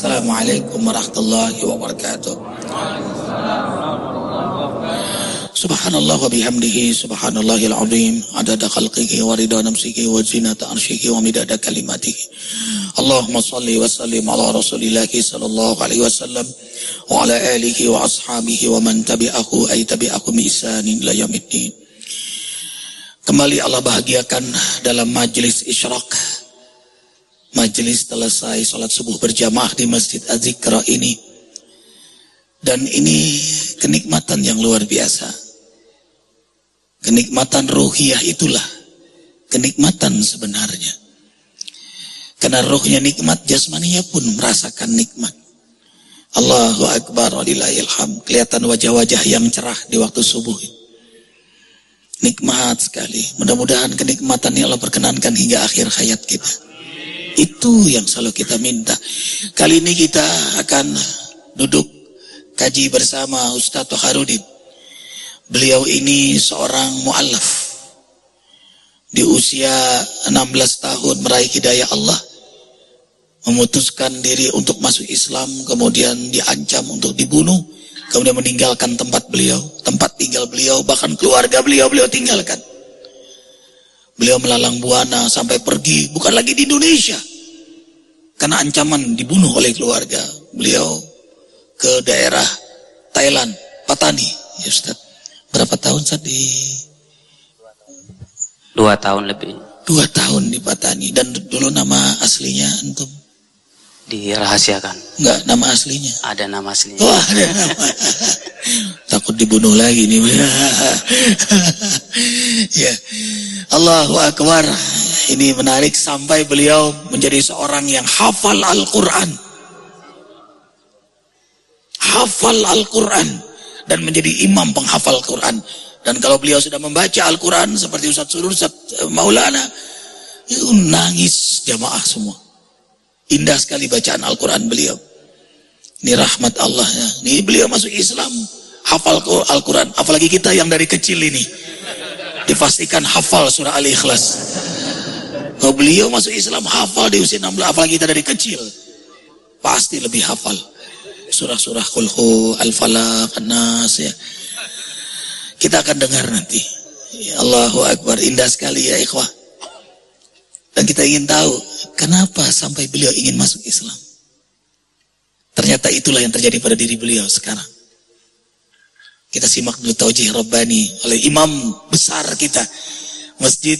Assalamualaikum warahmatullahi wabarakatuh. Subhanallah wa bihamdihi subhanallahil azim adada khalqihi wa rida nafsihi wa zinata arshihi wa midada kalimatihi. Allahumma salli wa sallim ala rasulillahi sallallahu alaihi wasallam wa ala alihi wa ashabihi wa man tabi'ahu ay tabi'ahu ila yaumiddin. Kembali Allah bahagiakan dalam majlis isyraq. Majlis selesai salat subuh berjamaah di Masjid Az-Zikra ini. Dan ini kenikmatan yang luar biasa Kenikmatan ruhiyah itulah kenikmatan sebenarnya. Karena rohnya nikmat, jasmaninya pun merasakan nikmat. Allahu Akbar walillahilham. Kelihatan wajah-wajah yang cerah di waktu subuh. Nikmat sekali. Mudah-mudahan kenikmatan yang Allah perkenankan hingga akhir hayat kita. Itu yang selalu kita minta. Kali ini kita akan duduk kaji bersama Ustaz Harudin. Beliau ini seorang mu'allaf. Di usia 16 tahun meraih hidayah Allah. Memutuskan diri untuk masuk Islam. Kemudian diancam untuk dibunuh. Kemudian meninggalkan tempat beliau. Tempat tinggal beliau. Bahkan keluarga beliau beliau tinggalkan. Beliau melalang buana sampai pergi. Bukan lagi di Indonesia. Karena ancaman dibunuh oleh keluarga. Beliau ke daerah Thailand. Patani. Ya Ustaz. Berapa tahun saat di Dua tahun lebih. Dua tahun di Patani dan dulu nama aslinya antum dirahasiakan. Enggak, nama aslinya. Ada nama aslinya. Oh, ada nama. Takut dibunuh lagi nih. ya. Allahu Akbar. Ini menarik sampai beliau menjadi seorang yang hafal Al-Qur'an. Hafal Al-Qur'an dan menjadi imam penghafal Quran. Dan kalau beliau sudah membaca Al-Quran seperti Ustaz Surur, Ustaz eh, Maulana, itu nangis jamaah semua. Indah sekali bacaan Al-Quran beliau. Ini rahmat Allah. Ya. Ini beliau masuk Islam, hafal Al-Quran. Apalagi kita yang dari kecil ini. Dipastikan hafal surah Al-Ikhlas. Kalau beliau masuk Islam hafal di usia 16, apalagi kita dari kecil. Pasti lebih hafal surah-surah kulhu, al-falaq, an-nas ya. Kita akan dengar nanti. Ya Allahu Akbar, indah sekali ya ikhwah. Dan kita ingin tahu kenapa sampai beliau ingin masuk Islam. Ternyata itulah yang terjadi pada diri beliau sekarang. Kita simak dulu taujih Rabbani oleh imam besar kita. Masjid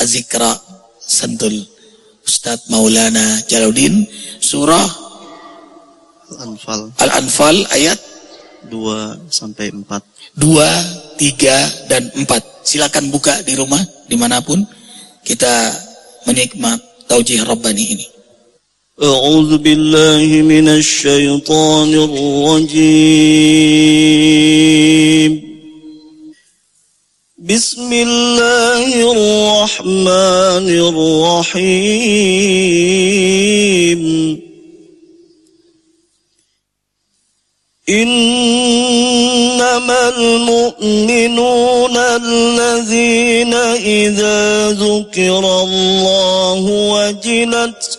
Azikra Sentul. Ustadz Maulana Jaludin surah Al-Anfal. Al-Anfal ayat 2 sampai 4. 2, 3 dan 4. Silakan buka di rumah di mana pun kita menikmat taujih Rabbani ini. أعوذ بالله من الشيطان الرجيم. بسم الله الرحمن الرحيم. إنما المؤمنون الذين إذا ذكر الله وجلت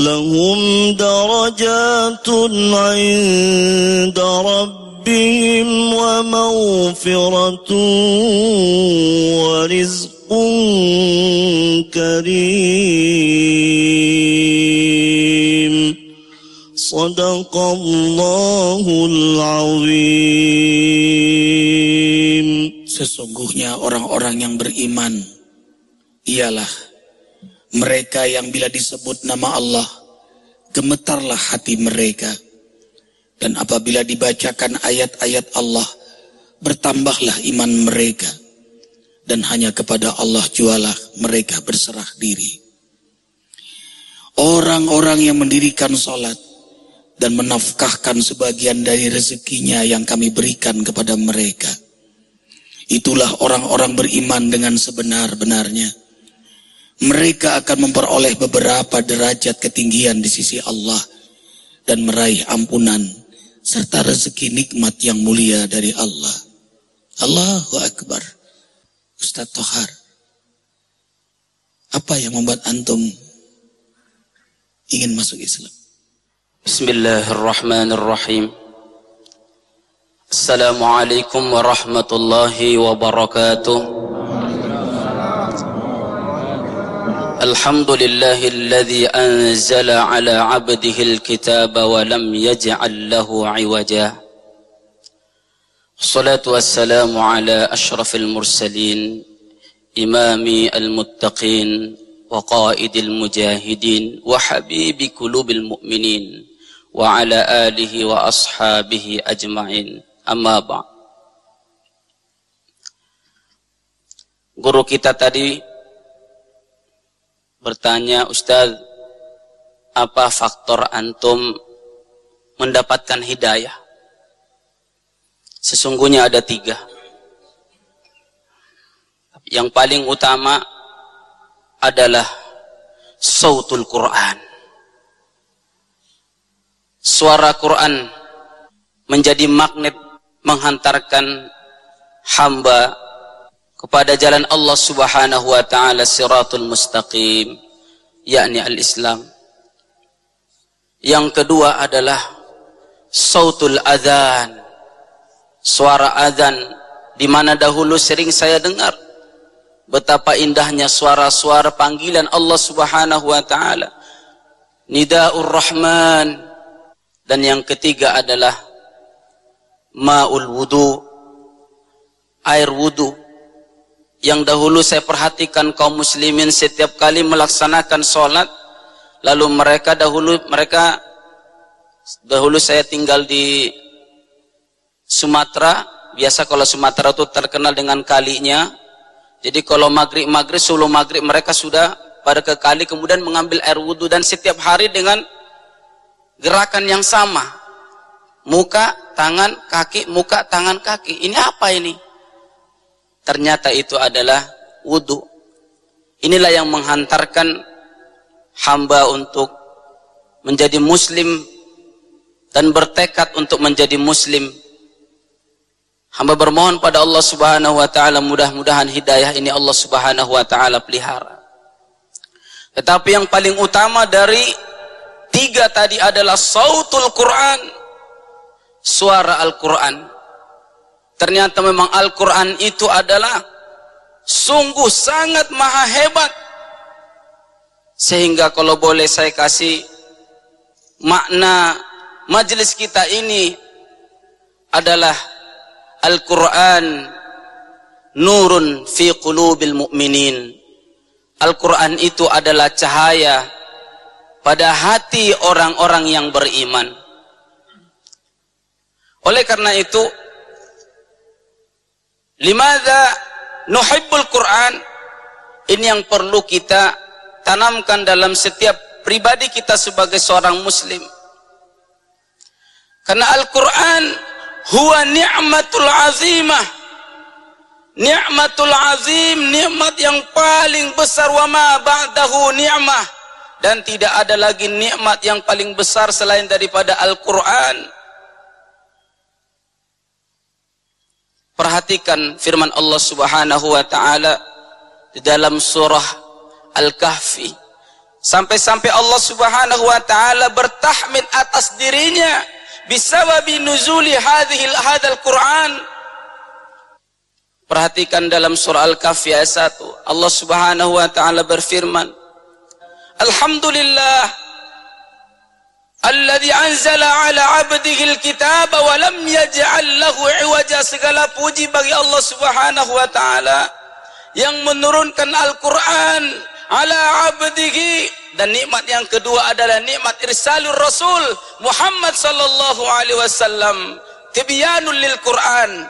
لهم درجات عند ربهم ومغفرة ورزق كريم صدق الله العظيم Sesungguhnya orang-orang yang beriman ialah mereka yang bila disebut nama Allah gemetarlah hati mereka. Dan apabila dibacakan ayat-ayat Allah bertambahlah iman mereka. Dan hanya kepada Allah jualah mereka berserah diri. Orang-orang yang mendirikan salat dan menafkahkan sebagian dari rezekinya yang kami berikan kepada mereka itulah orang-orang beriman dengan sebenar-benarnya mereka akan memperoleh beberapa derajat ketinggian di sisi Allah dan meraih ampunan serta rezeki nikmat yang mulia dari Allah. Allahu Akbar. Ustaz Tohar, apa yang membuat antum ingin masuk Islam? Bismillahirrahmanirrahim. Assalamualaikum warahmatullahi wabarakatuh. الحمد لله الذي أنزل على عبده الكتاب ولم يجعل له عوجا. الصلاة والسلام على أشرف المرسلين إمام المتقين وقائد المجاهدين وحبيب قلوب المؤمنين وعلى آله وأصحابه أجمعين. أما بعد. Guru kita tadi bertanya, Ustaz, apa faktor antum mendapatkan hidayah? Sesungguhnya ada tiga. Yang paling utama adalah sautul Quran. Suara Quran menjadi magnet menghantarkan hamba kepada jalan Allah Subhanahu wa taala siratul mustaqim yakni al-Islam. Yang kedua adalah sautul adzan. Suara adzan di mana dahulu sering saya dengar betapa indahnya suara-suara panggilan Allah Subhanahu wa taala. Nidaur Rahman dan yang ketiga adalah maul wudu air wudu yang dahulu saya perhatikan kaum muslimin setiap kali melaksanakan sholat lalu mereka dahulu mereka dahulu saya tinggal di Sumatera. Biasa kalau Sumatera itu terkenal dengan kalinya. Jadi kalau maghrib maghrib sebelum maghrib mereka sudah pada ke kali kemudian mengambil air wudhu. Dan setiap hari dengan gerakan yang sama. Muka tangan kaki muka tangan kaki. Ini apa ini ternyata itu adalah wudhu. Inilah yang menghantarkan hamba untuk menjadi muslim dan bertekad untuk menjadi muslim. Hamba bermohon pada Allah Subhanahu wa taala mudah-mudahan hidayah ini Allah Subhanahu wa taala pelihara. Tetapi yang paling utama dari tiga tadi adalah sautul Quran. Suara Al-Quran. Ternyata memang Al-Quran itu adalah sungguh sangat maha hebat. Sehingga kalau boleh saya kasih makna majelis kita ini adalah Al-Quran nurun fi qulubil mu'minin. Al-Quran itu adalah cahaya pada hati orang-orang yang beriman. Oleh karena itu, Limada nuhibbul Quran? Ini yang perlu kita tanamkan dalam setiap pribadi kita sebagai seorang muslim. Karena Al-Quran huwa ni'matul azimah. Ni'matul azim, nikmat yang paling besar wa ma ba'dahu ni'mah. Dan tidak ada lagi nikmat yang paling besar selain daripada Al-Quran. Perhatikan firman Allah Subhanahu wa taala di dalam surah Al-Kahfi. Sampai-sampai Allah Subhanahu wa taala bertahmid atas dirinya bisababi nuzuli hadhil hadal Quran. Perhatikan dalam surah Al-Kahfi ayat 1. Allah Subhanahu wa taala berfirman, Alhamdulillah Alladhi anzala ala abdihi alkitaba wa lam yaj'al lahu iwaja. Segala puji bagi Allah Subhanahu wa taala yang menurunkan Al-Qur'an ala abdihi. Dan nikmat yang kedua adalah nikmat irsalur rasul Muhammad sallallahu alaihi wasallam. Tibyanul lil Qur'an.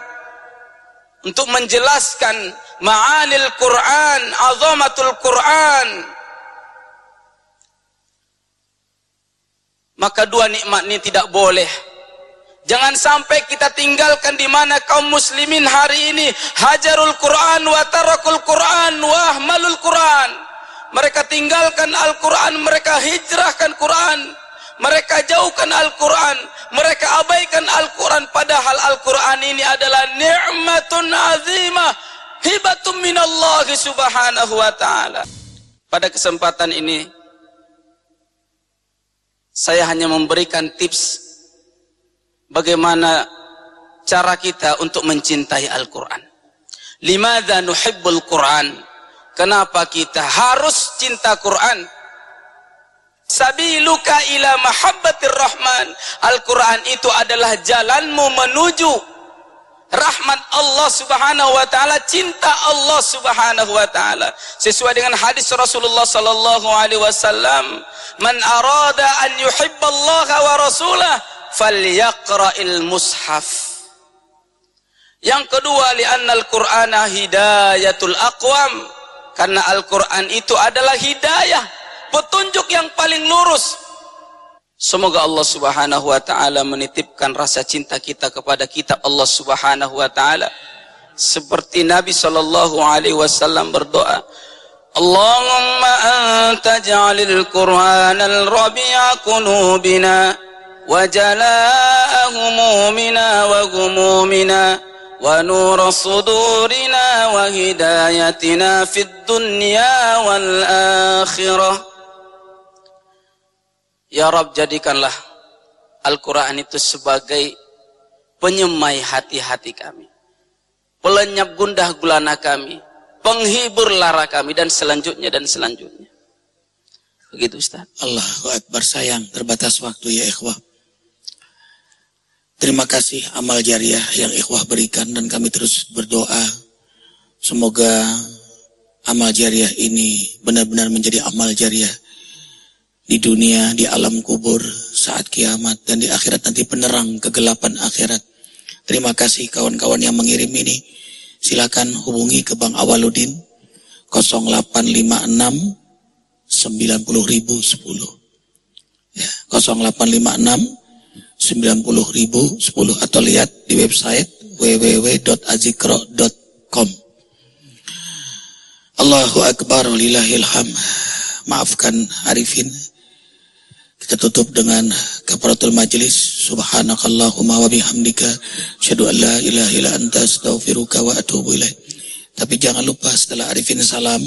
Untuk menjelaskan ma'anil Qur'an azamatul Qur'an maka dua nikmat ini tidak boleh. Jangan sampai kita tinggalkan di mana kaum muslimin hari ini. Hajarul Quran wa tarakul Quran wa ahmalul Quran. Mereka tinggalkan Al-Quran mereka hijrahkan Quran. Mereka jauhkan Al-Quran mereka abaikan Al-Quran. Padahal Al-Quran ini adalah ni'matun azimah hibatum minallahi subhanahu wa ta'ala. Pada kesempatan ini saya hanya memberikan tips bagaimana cara kita untuk mencintai Al-Quran. Limadha nuhibbul Quran? Kenapa kita harus cinta Quran? Sabiluka ila mahabbatir rahman. Al-Quran itu adalah jalanmu menuju rahmat Allah Subhanahu wa taala, cinta Allah Subhanahu wa taala. Sesuai dengan hadis Rasulullah sallallahu alaihi wasallam, "Man arada an yuhibballaha wa rasulah, falyaqra'il mushaf." Yang kedua, li'anna al-Qur'ana hidayatul aqwam. Karena Al-Qur'an itu adalah hidayah, petunjuk yang paling lurus Semoga Allah Subhanahu wa taala menitipkan rasa cinta kita kepada kitab Allah Subhanahu wa taala. Seperti Nabi sallallahu alaihi wasallam berdoa Allahumma anta ja'alil Qur'anal rabi'a qulubina wa jalaa humumina wa gumumina wa nur sudurina wa hidayatina fid dunya wal akhirah Ya Rab jadikanlah Al-Quran itu sebagai penyemai hati-hati kami. Pelenyap gundah gulana kami. Penghibur lara kami dan selanjutnya dan selanjutnya. Begitu Ustaz. Allahu Akbar sayang terbatas waktu ya ikhwah. Terima kasih amal jariah yang ikhwah berikan dan kami terus berdoa. Semoga amal jariah ini benar-benar menjadi amal jariah di dunia, di alam kubur, saat kiamat, dan di akhirat nanti penerang kegelapan akhirat. Terima kasih kawan-kawan yang mengirim ini. Silakan hubungi ke Bang Awaludin 0856 90010. Ya, 0856 90010 atau lihat di website www.azikro.com. Allahu Akbar walillahilham. Maafkan Arifin kita tutup dengan kafaratul majlis. Subhanakallahumma wa bihamdika asyhadu an la ilaha illa anta astaghfiruka wa atubu. Tapi jangan lupa setelah Arifin salam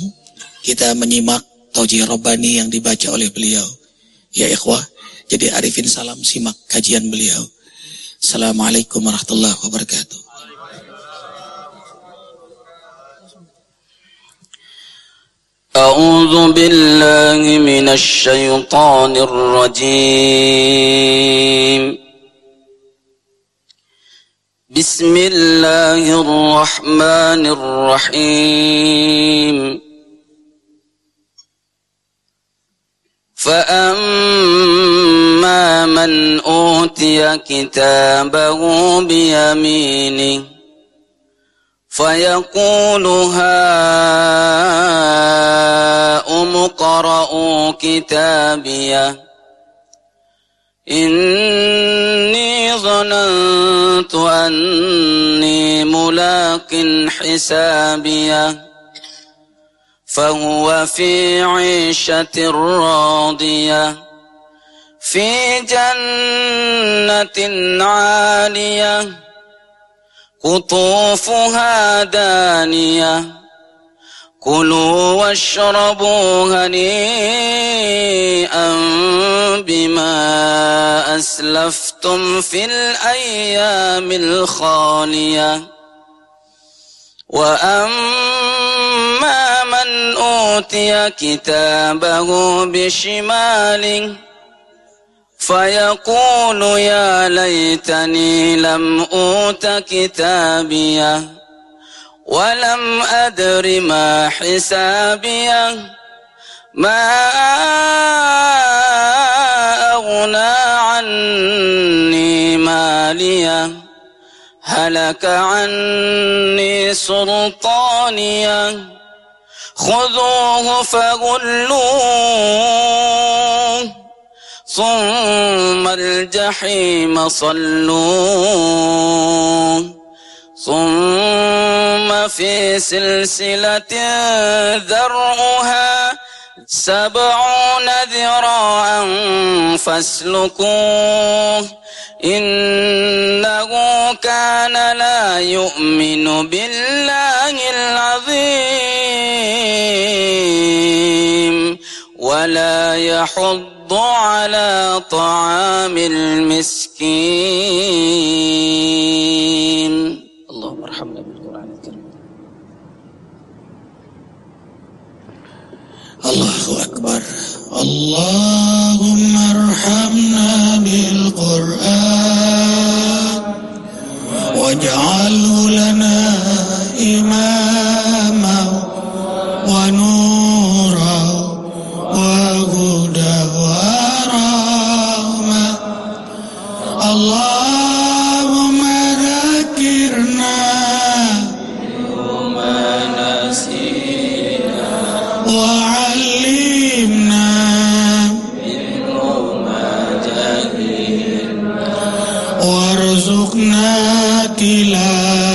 kita menyimak taujih Rabbani yang dibaca oleh beliau. Ya ikhwah, jadi Arifin salam simak kajian beliau. Assalamualaikum warahmatullahi wabarakatuh. أعوذ بالله من الشيطان الرجيم. بسم الله الرحمن الرحيم. فأما من أوتي كتابه بيمينه فيقول هاؤم اقرءوا كتابيه إني ظننت أني ملاق حسابيه فهو في عيشة راضية. في جنة عالية. قطوفها دانية. كلوا واشربوا هنيئا بما أسلفتم في الأيام الخالية. وأما من أوتي كتابه بشماله فيقول يا ليتني لم أوت كتابيه ولم أدر ما حسابيه ما أغنى عني ماليه هلك عني سلطانيه خذوه فغلوه ثم الجحيم صلوه ثم في سلسلة ذرعها سبعون ذراعا فاسلكوه. إنه كان لا يؤمن بالله العظيم ولا يحض على طعام المسكين. اللهم ارحمنا بالقرآن الكريم. الله أكبر. اللهم ارحمنا بالقرآن. واجعله تلاوته